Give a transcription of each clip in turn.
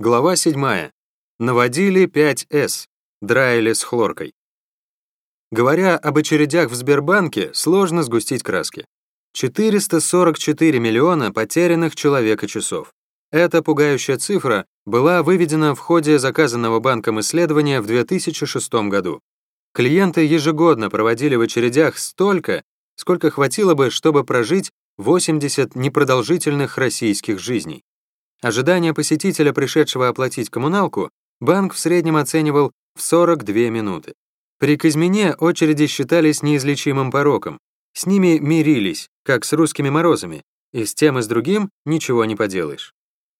Глава 7. Наводили 5С. Драили с хлоркой. Говоря об очередях в Сбербанке, сложно сгустить краски. 444 миллиона потерянных человека-часов. Эта пугающая цифра была выведена в ходе заказанного банком исследования в 2006 году. Клиенты ежегодно проводили в очередях столько, сколько хватило бы, чтобы прожить 80 непродолжительных российских жизней. Ожидание посетителя, пришедшего оплатить коммуналку, банк в среднем оценивал в 42 минуты. При Казьмине очереди считались неизлечимым пороком. С ними мирились, как с русскими морозами, и с тем и с другим ничего не поделаешь.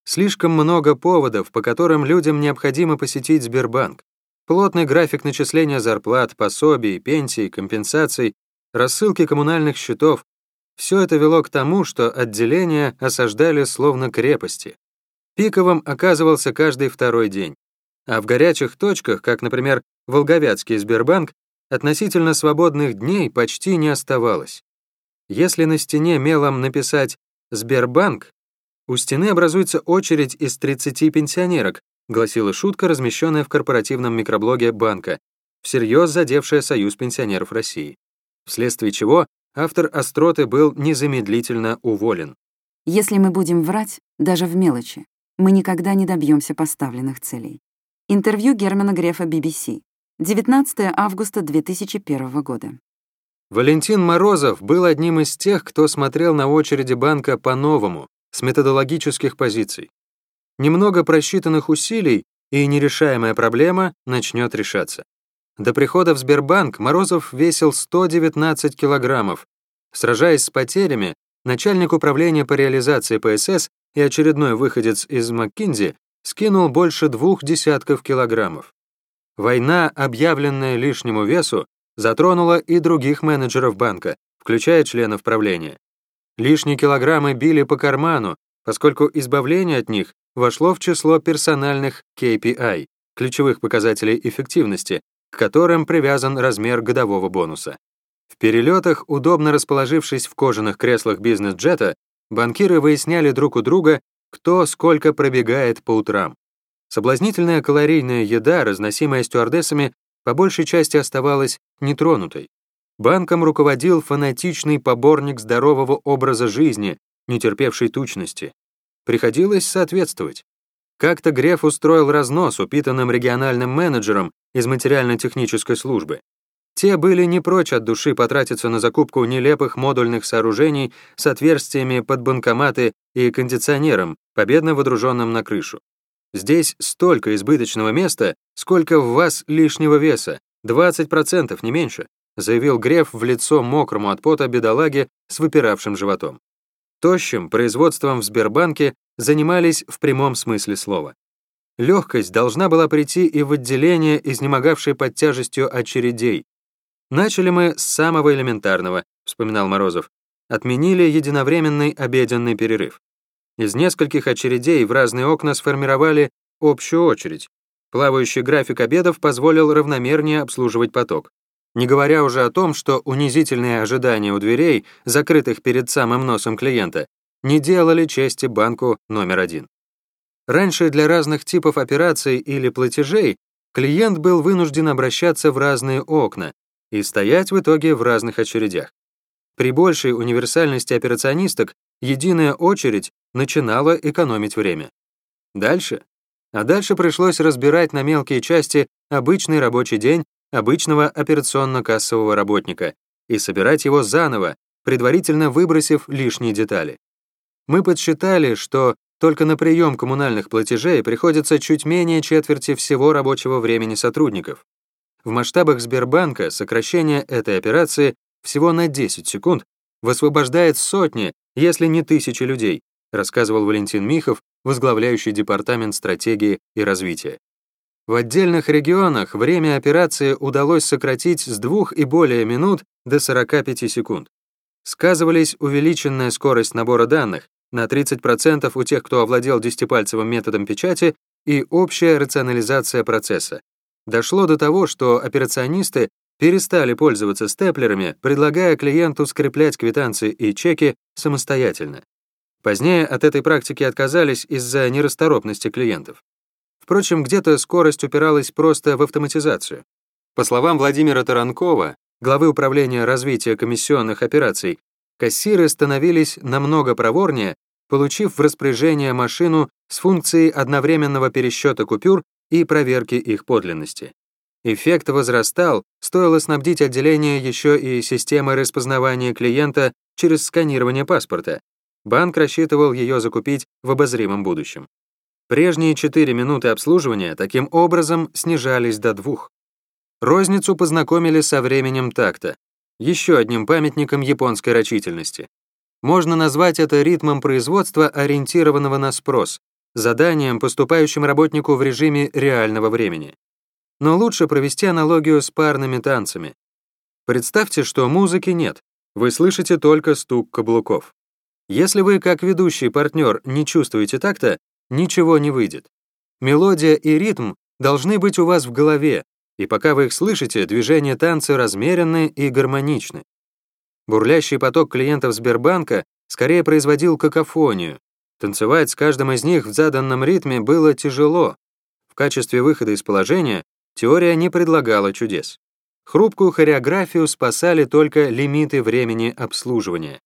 Слишком много поводов, по которым людям необходимо посетить Сбербанк. Плотный график начисления зарплат, пособий, пенсий, компенсаций, рассылки коммунальных счетов — все это вело к тому, что отделения осаждали словно крепости. Пиковым оказывался каждый второй день. А в горячих точках, как, например, Волговятский Сбербанк, относительно свободных дней почти не оставалось. Если на стене мелом написать «Сбербанк», у стены образуется очередь из 30 пенсионерок, гласила шутка, размещенная в корпоративном микроблоге банка, всерьез задевшая Союз пенсионеров России. Вследствие чего автор остроты был незамедлительно уволен. Если мы будем врать, даже в мелочи, мы никогда не добьемся поставленных целей. Интервью Германа Грефа BBC. 19 августа 2001 года. Валентин Морозов был одним из тех, кто смотрел на очереди банка по-новому, с методологических позиций. Немного просчитанных усилий, и нерешаемая проблема начнет решаться. До прихода в Сбербанк Морозов весил 119 килограммов. Сражаясь с потерями, начальник управления по реализации ПСС и очередной выходец из МcKinsey скинул больше двух десятков килограммов. Война, объявленная лишнему весу, затронула и других менеджеров банка, включая членов правления. Лишние килограммы били по карману, поскольку избавление от них вошло в число персональных KPI, ключевых показателей эффективности, к которым привязан размер годового бонуса. В перелетах, удобно расположившись в кожаных креслах бизнес-джета, банкиры выясняли друг у друга, кто сколько пробегает по утрам. Соблазнительная калорийная еда, разносимая стюардессами, по большей части оставалась нетронутой. Банком руководил фанатичный поборник здорового образа жизни, не терпевший тучности. Приходилось соответствовать. Как-то Греф устроил разнос упитанным региональным менеджерам из материально-технической службы. Те были не прочь от души потратиться на закупку нелепых модульных сооружений с отверстиями под банкоматы и кондиционером, победно водруженным на крышу. Здесь столько избыточного места, сколько в вас лишнего веса, 20% не меньше, заявил Греф в лицо мокрому от пота бедолаге с выпиравшим животом. Тощим производством в Сбербанке занимались в прямом смысле слова. Легкость должна была прийти и в отделение, изнемогавшее под тяжестью очередей, Начали мы с самого элементарного, вспоминал Морозов. Отменили единовременный обеденный перерыв. Из нескольких очередей в разные окна сформировали общую очередь. Плавающий график обедов позволил равномернее обслуживать поток. Не говоря уже о том, что унизительные ожидания у дверей, закрытых перед самым носом клиента, не делали чести банку номер один. Раньше для разных типов операций или платежей клиент был вынужден обращаться в разные окна, и стоять в итоге в разных очередях. При большей универсальности операционисток единая очередь начинала экономить время. Дальше? А дальше пришлось разбирать на мелкие части обычный рабочий день обычного операционно-кассового работника и собирать его заново, предварительно выбросив лишние детали. Мы подсчитали, что только на прием коммунальных платежей приходится чуть менее четверти всего рабочего времени сотрудников. В масштабах Сбербанка сокращение этой операции всего на 10 секунд высвобождает сотни, если не тысячи людей, рассказывал Валентин Михов, возглавляющий Департамент стратегии и развития. В отдельных регионах время операции удалось сократить с двух и более минут до 45 секунд. Сказывались увеличенная скорость набора данных на 30% у тех, кто овладел десятипальцевым методом печати, и общая рационализация процесса, Дошло до того, что операционисты перестали пользоваться степлерами, предлагая клиенту скреплять квитанции и чеки самостоятельно. Позднее от этой практики отказались из-за нерасторопности клиентов. Впрочем, где-то скорость упиралась просто в автоматизацию. По словам Владимира Таранкова, главы управления развития комиссионных операций, кассиры становились намного проворнее, получив в распоряжение машину с функцией одновременного пересчета купюр и проверки их подлинности. Эффект возрастал, стоило снабдить отделение еще и системой распознавания клиента через сканирование паспорта. Банк рассчитывал ее закупить в обозримом будущем. Прежние 4 минуты обслуживания таким образом снижались до двух. Розницу познакомили со временем такта, еще одним памятником японской рачительности. Можно назвать это ритмом производства, ориентированного на спрос, заданием, поступающим работнику в режиме реального времени. Но лучше провести аналогию с парными танцами. Представьте, что музыки нет, вы слышите только стук каблуков. Если вы, как ведущий партнер, не чувствуете такта, ничего не выйдет. Мелодия и ритм должны быть у вас в голове, и пока вы их слышите, движения танца размеренны и гармоничны. Бурлящий поток клиентов Сбербанка скорее производил какофонию. Танцевать с каждым из них в заданном ритме было тяжело. В качестве выхода из положения теория не предлагала чудес. Хрупкую хореографию спасали только лимиты времени обслуживания.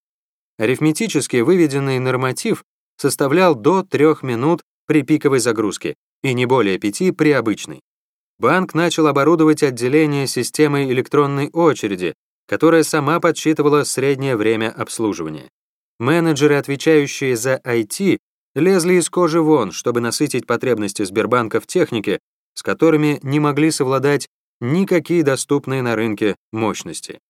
Арифметически выведенный норматив составлял до 3 минут при пиковой загрузке и не более 5 при обычной. Банк начал оборудовать отделение системой электронной очереди, которая сама подсчитывала среднее время обслуживания. Менеджеры, отвечающие за IT, лезли из кожи вон, чтобы насытить потребности Сбербанка в технике, с которыми не могли совладать никакие доступные на рынке мощности.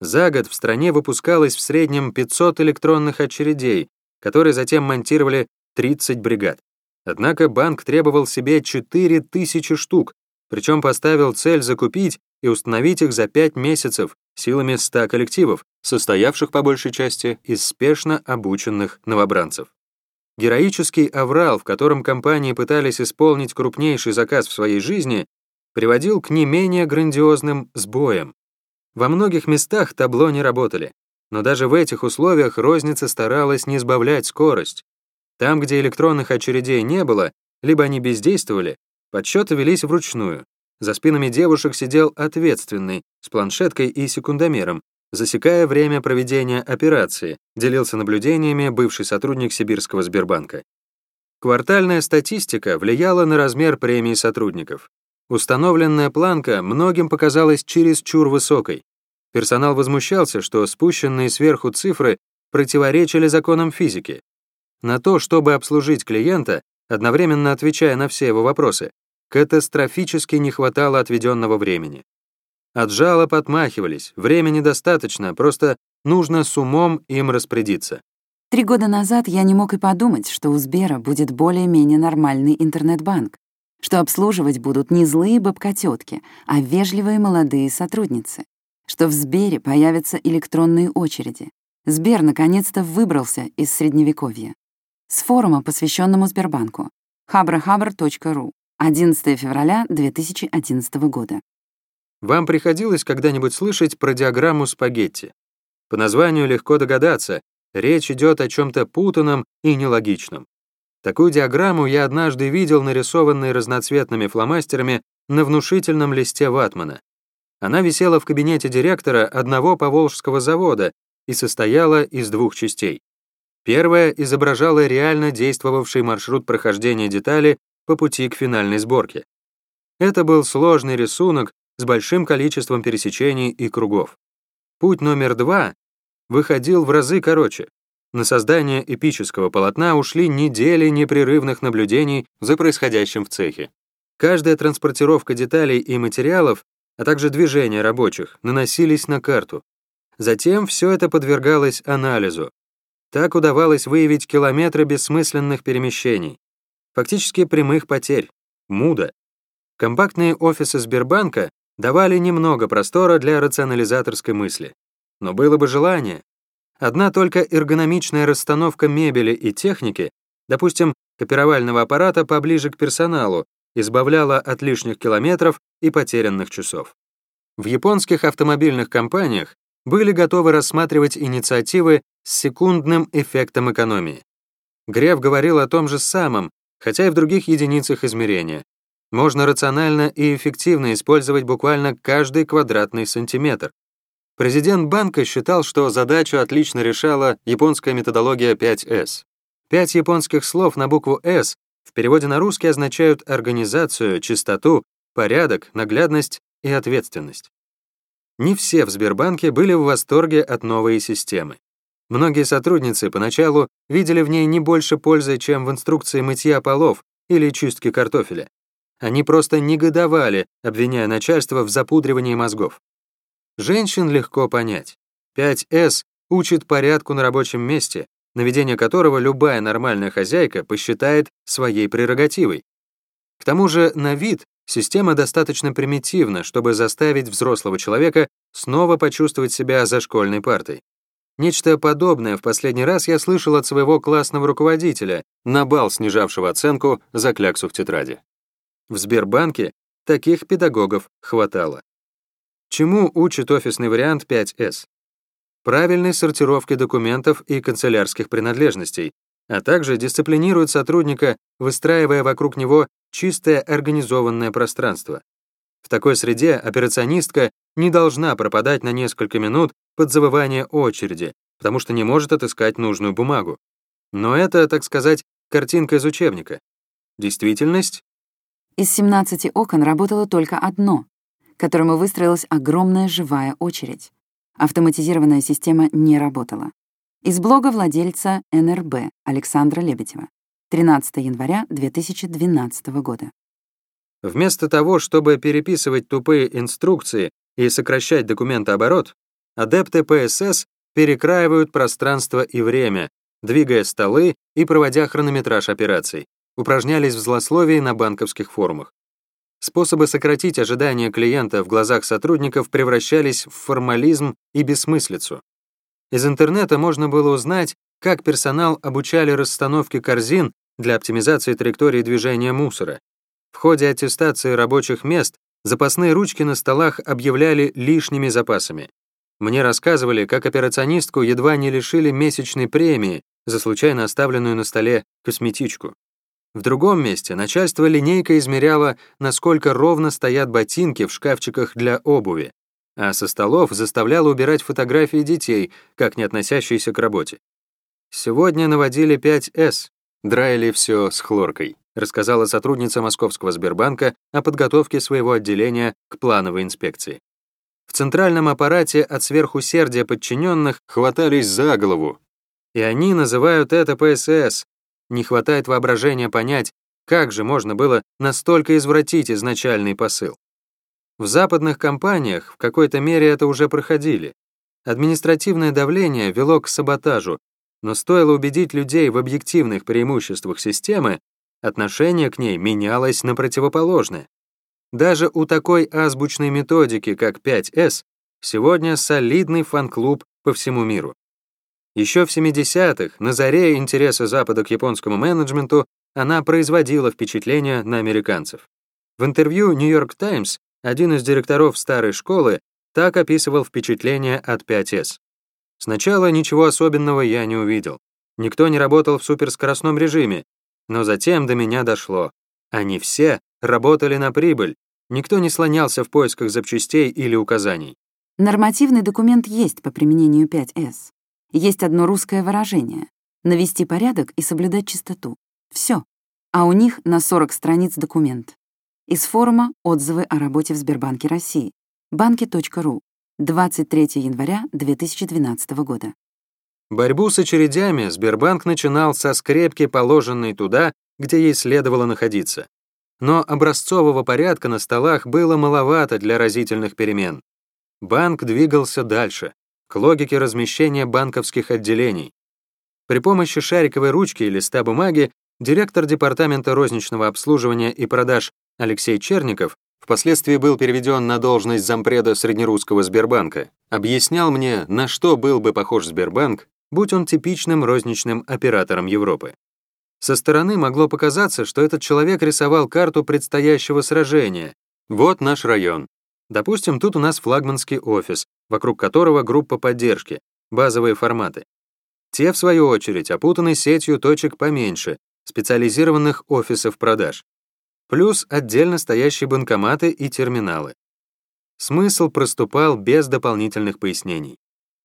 За год в стране выпускалось в среднем 500 электронных очередей, которые затем монтировали 30 бригад. Однако банк требовал себе 4000 штук, причем поставил цель закупить и установить их за 5 месяцев силами 100 коллективов, состоявших по большей части из спешно обученных новобранцев. Героический аврал, в котором компании пытались исполнить крупнейший заказ в своей жизни, приводил к не менее грандиозным сбоям. Во многих местах табло не работали, но даже в этих условиях розница старалась не сбавлять скорость. Там, где электронных очередей не было, либо они бездействовали, подсчеты велись вручную. За спинами девушек сидел ответственный, с планшеткой и секундомером, засекая время проведения операции, делился наблюдениями бывший сотрудник Сибирского Сбербанка. Квартальная статистика влияла на размер премии сотрудников. Установленная планка многим показалась чересчур высокой. Персонал возмущался, что спущенные сверху цифры противоречили законам физики. На то, чтобы обслужить клиента, одновременно отвечая на все его вопросы, катастрофически не хватало отведенного времени. От жалоб отмахивались, времени достаточно, просто нужно с умом им распорядиться. Три года назад я не мог и подумать, что у Сбера будет более-менее нормальный интернет-банк, что обслуживать будут не злые бабка-тётки, а вежливые молодые сотрудницы, что в Сбере появятся электронные очереди. Сбер наконец-то выбрался из Средневековья. С форума, посвященному Сбербанку. habrahabr.ru 11 февраля 2011 года. Вам приходилось когда-нибудь слышать про диаграмму спагетти? По названию легко догадаться, речь идет о чем-то путанном и нелогичном. Такую диаграмму я однажды видел нарисованной разноцветными фломастерами на внушительном листе ватмана. Она висела в кабинете директора одного поволжского завода и состояла из двух частей. Первая изображала реально действовавший маршрут прохождения детали по пути к финальной сборке. Это был сложный рисунок с большим количеством пересечений и кругов. Путь номер два выходил в разы короче. На создание эпического полотна ушли недели непрерывных наблюдений за происходящим в цехе. Каждая транспортировка деталей и материалов, а также движения рабочих, наносились на карту. Затем все это подвергалось анализу. Так удавалось выявить километры бессмысленных перемещений, фактически прямых потерь, муда. Компактные офисы Сбербанка давали немного простора для рационализаторской мысли. Но было бы желание. Одна только эргономичная расстановка мебели и техники, допустим, копировального аппарата поближе к персоналу, избавляла от лишних километров и потерянных часов. В японских автомобильных компаниях были готовы рассматривать инициативы с секундным эффектом экономии. Греф говорил о том же самом, хотя и в других единицах измерения. Можно рационально и эффективно использовать буквально каждый квадратный сантиметр. Президент банка считал, что задачу отлично решала японская методология 5S. Пять японских слов на букву «С» в переводе на русский означают организацию, чистоту, порядок, наглядность и ответственность. Не все в Сбербанке были в восторге от новой системы. Многие сотрудницы поначалу видели в ней не больше пользы, чем в инструкции мытья полов или чистки картофеля. Они просто негодовали, обвиняя начальство в запудривании мозгов. Женщин легко понять. 5С учит порядку на рабочем месте, наведение которого любая нормальная хозяйка посчитает своей прерогативой. К тому же на вид система достаточно примитивна, чтобы заставить взрослого человека снова почувствовать себя за школьной партой. Нечто подобное в последний раз я слышал от своего классного руководителя, на бал снижавшего оценку за кляксу в тетради. В Сбербанке таких педагогов хватало. Чему учит офисный вариант 5С? Правильной сортировке документов и канцелярских принадлежностей, а также дисциплинирует сотрудника, выстраивая вокруг него чистое организованное пространство. В такой среде операционистка не должна пропадать на несколько минут под завывание очереди, потому что не может отыскать нужную бумагу. Но это, так сказать, картинка из учебника. Действительность? Из 17 окон работало только одно, которому выстроилась огромная живая очередь. Автоматизированная система не работала. Из блога владельца НРБ Александра Лебедева. 13 января 2012 года. Вместо того, чтобы переписывать тупые инструкции и сокращать документооборот, адепты ПСС перекраивают пространство и время, двигая столы и проводя хронометраж операций, упражнялись в злословии на банковских форумах. Способы сократить ожидания клиента в глазах сотрудников превращались в формализм и бессмыслицу. Из интернета можно было узнать, как персонал обучали расстановке корзин для оптимизации траектории движения мусора. В ходе аттестации рабочих мест запасные ручки на столах объявляли лишними запасами. Мне рассказывали, как операционистку едва не лишили месячной премии за случайно оставленную на столе косметичку. В другом месте начальство линейкой измеряло, насколько ровно стоят ботинки в шкафчиках для обуви, а со столов заставляло убирать фотографии детей, как не относящиеся к работе. Сегодня наводили 5С, драили все с хлоркой, рассказала сотрудница Московского Сбербанка о подготовке своего отделения к плановой инспекции. В центральном аппарате от сверхусердия подчиненных хватались за голову, и они называют это ПСС, не хватает воображения понять, как же можно было настолько извратить изначальный посыл. В западных компаниях в какой-то мере это уже проходили. Административное давление вело к саботажу, но стоило убедить людей в объективных преимуществах системы, отношение к ней менялось на противоположное. Даже у такой азбучной методики, как 5С, сегодня солидный фан-клуб по всему миру. Еще в 70-х, на заре интереса Запада к японскому менеджменту, она производила впечатление на американцев. В интервью New York Times один из директоров старой школы так описывал впечатление от 5С. Сначала ничего особенного я не увидел. Никто не работал в суперскоростном режиме, но затем до меня дошло. Они все работали на прибыль, никто не слонялся в поисках запчастей или указаний. Нормативный документ есть по применению 5С. Есть одно русское выражение — навести порядок и соблюдать чистоту. Все. А у них на 40 страниц документ. Из форума «Отзывы о работе в Сбербанке России» банки.ру 23 января 2012 года. Борьбу с очередями Сбербанк начинал со скрепки, положенной туда, где ей следовало находиться. Но образцового порядка на столах было маловато для разительных перемен. Банк двигался дальше к логике размещения банковских отделений. При помощи шариковой ручки и листа бумаги директор департамента розничного обслуживания и продаж Алексей Черников, впоследствии был переведен на должность зампреда Среднерусского Сбербанка, объяснял мне, на что был бы похож Сбербанк, будь он типичным розничным оператором Европы. Со стороны могло показаться, что этот человек рисовал карту предстоящего сражения. Вот наш район. Допустим, тут у нас флагманский офис, вокруг которого группа поддержки, базовые форматы. Те, в свою очередь, опутаны сетью точек поменьше, специализированных офисов продаж. Плюс отдельно стоящие банкоматы и терминалы. Смысл проступал без дополнительных пояснений.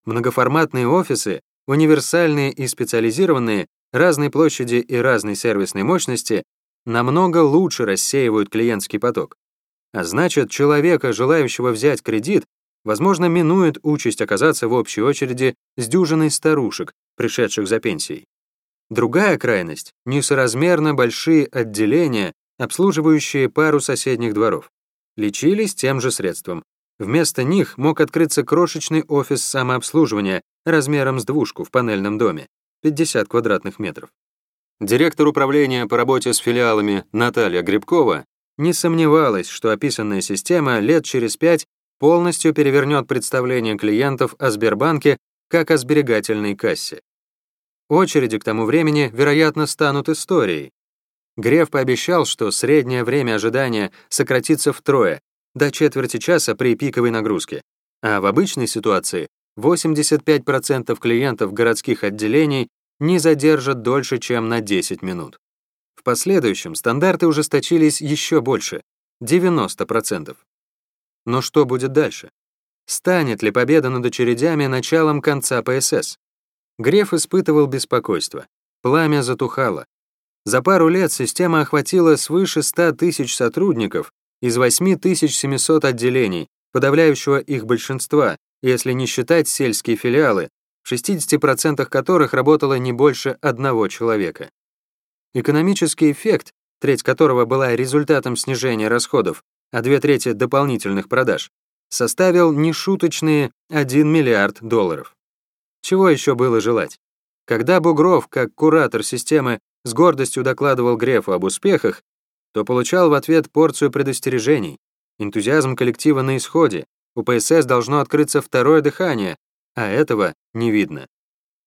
Многоформатные офисы, универсальные и специализированные, разной площади и разной сервисной мощности, намного лучше рассеивают клиентский поток. А значит, человека, желающего взять кредит, возможно, минует участь оказаться в общей очереди с дюжиной старушек, пришедших за пенсией. Другая крайность — несоразмерно большие отделения, обслуживающие пару соседних дворов. Лечились тем же средством. Вместо них мог открыться крошечный офис самообслуживания размером с двушку в панельном доме, 50 квадратных метров. Директор управления по работе с филиалами Наталья Грибкова не сомневалась, что описанная система лет через пять полностью перевернет представление клиентов о Сбербанке как о сберегательной кассе. Очереди к тому времени, вероятно, станут историей. Греф пообещал, что среднее время ожидания сократится втрое, до четверти часа при пиковой нагрузке, а в обычной ситуации 85% клиентов городских отделений не задержат дольше, чем на 10 минут. В последующем стандарты ужесточились еще больше — 90%. Но что будет дальше? Станет ли победа над очередями началом конца ПСС? Греф испытывал беспокойство. Пламя затухало. За пару лет система охватила свыше 100 тысяч сотрудников из 8700 отделений, подавляющего их большинства, если не считать сельские филиалы, в 60% которых работало не больше одного человека. Экономический эффект, треть которого была результатом снижения расходов, а две трети дополнительных продаж, составил нешуточные 1 миллиард долларов. Чего еще было желать? Когда Бугров, как куратор системы, с гордостью докладывал Грефу об успехах, то получал в ответ порцию предостережений. Энтузиазм коллектива на исходе, у ПСС должно открыться второе дыхание, а этого не видно.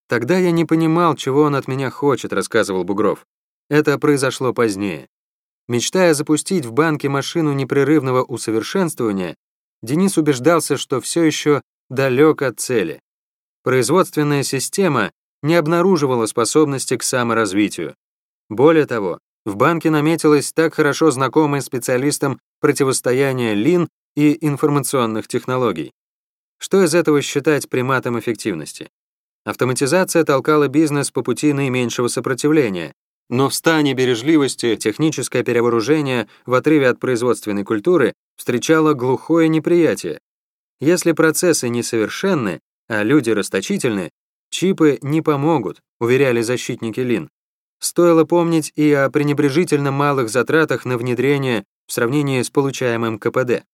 Тогда я не понимал, чего он от меня хочет, рассказывал Бугров. Это произошло позднее. Мечтая запустить в банке машину непрерывного усовершенствования, Денис убеждался, что все еще далек от цели. Производственная система не обнаруживала способности к саморазвитию. Более того, в банке наметилось так хорошо знакомое специалистам противостояние лин и информационных технологий. Что из этого считать приматом эффективности? Автоматизация толкала бизнес по пути наименьшего сопротивления, но в стане бережливости техническое перевооружение в отрыве от производственной культуры встречало глухое неприятие. Если процессы несовершенны, а люди расточительны, чипы не помогут, уверяли защитники Лин. Стоило помнить и о пренебрежительно малых затратах на внедрение в сравнении с получаемым КПД.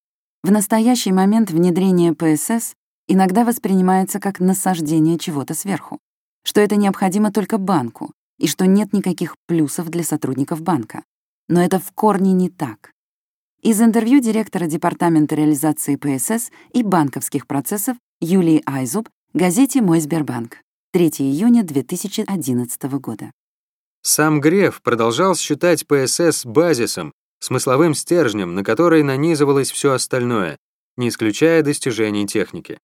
В настоящий момент внедрение ПСС иногда воспринимается как насаждение чего-то сверху, что это необходимо только банку и что нет никаких плюсов для сотрудников банка. Но это в корне не так. Из интервью директора Департамента реализации ПСС и банковских процессов Юлии Айзуб, газете «Мой Сбербанк», 3 июня 2011 года. Сам Греф продолжал считать ПСС базисом, смысловым стержнем, на который нанизывалось все остальное, не исключая достижений техники.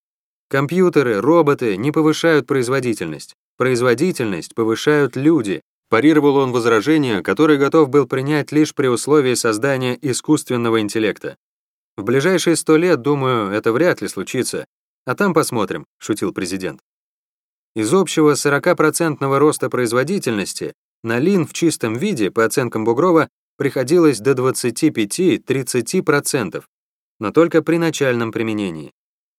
Компьютеры, роботы не повышают производительность. Производительность повышают люди. Парировал он возражение, которое готов был принять лишь при условии создания искусственного интеллекта. В ближайшие сто лет, думаю, это вряд ли случится, а там посмотрим», — шутил президент. Из общего 40% роста производительности на лин в чистом виде, по оценкам Бугрова, приходилось до 25-30%, но только при начальном применении.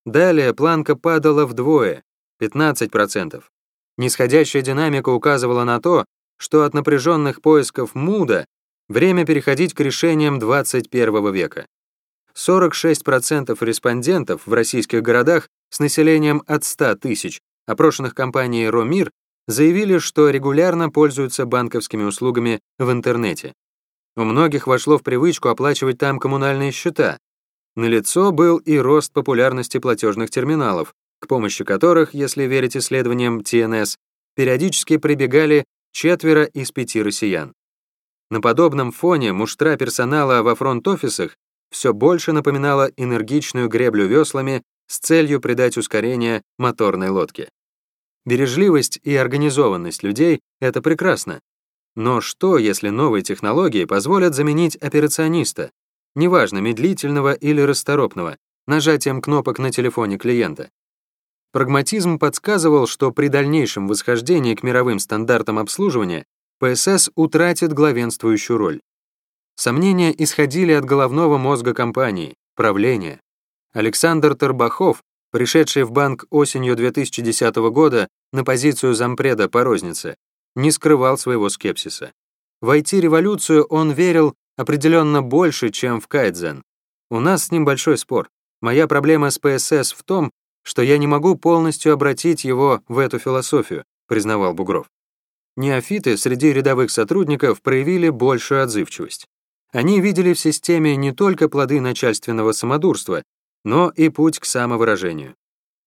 Далее планка падала вдвое, 15%. Нисходящая динамика указывала на то, что от напряженных поисков муда время переходить к решениям 21 века. 46% респондентов в российских городах с населением от 100 тысяч, опрошенных компанией «Ромир», заявили, что регулярно пользуются банковскими услугами в интернете. У многих вошло в привычку оплачивать там коммунальные счета. Налицо был и рост популярности платежных терминалов, к помощи которых, если верить исследованиям ТНС, периодически прибегали четверо из пяти россиян. На подобном фоне муштра персонала во фронт-офисах все больше напоминала энергичную греблю веслами с целью придать ускорение моторной лодке. Бережливость и организованность людей — это прекрасно. Но что, если новые технологии позволят заменить операциониста, неважно, медлительного или расторопного, нажатием кнопок на телефоне клиента? Прагматизм подсказывал, что при дальнейшем восхождении к мировым стандартам обслуживания ПСС утратит главенствующую роль. Сомнения исходили от головного мозга компании, правления. Александр Торбахов, пришедший в банк осенью 2010 года на позицию зампреда по рознице, не скрывал своего скепсиса. В IT-революцию он верил определенно больше, чем в кайдзен. У нас с ним большой спор. Моя проблема с ПСС в том, что я не могу полностью обратить его в эту философию, признавал Бугров. Неофиты среди рядовых сотрудников проявили большую отзывчивость. Они видели в системе не только плоды начальственного самодурства, но и путь к самовыражению.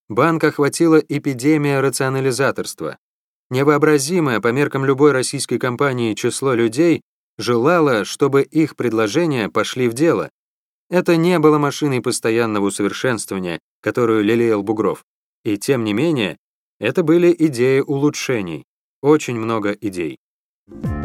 Банк охватила эпидемия рационализаторства. Невообразимое по меркам любой российской компании число людей желало, чтобы их предложения пошли в дело, это не было машиной постоянного усовершенствования, которую лелеял Бугров. И тем не менее, это были идеи улучшений. Очень много идей. Thank you.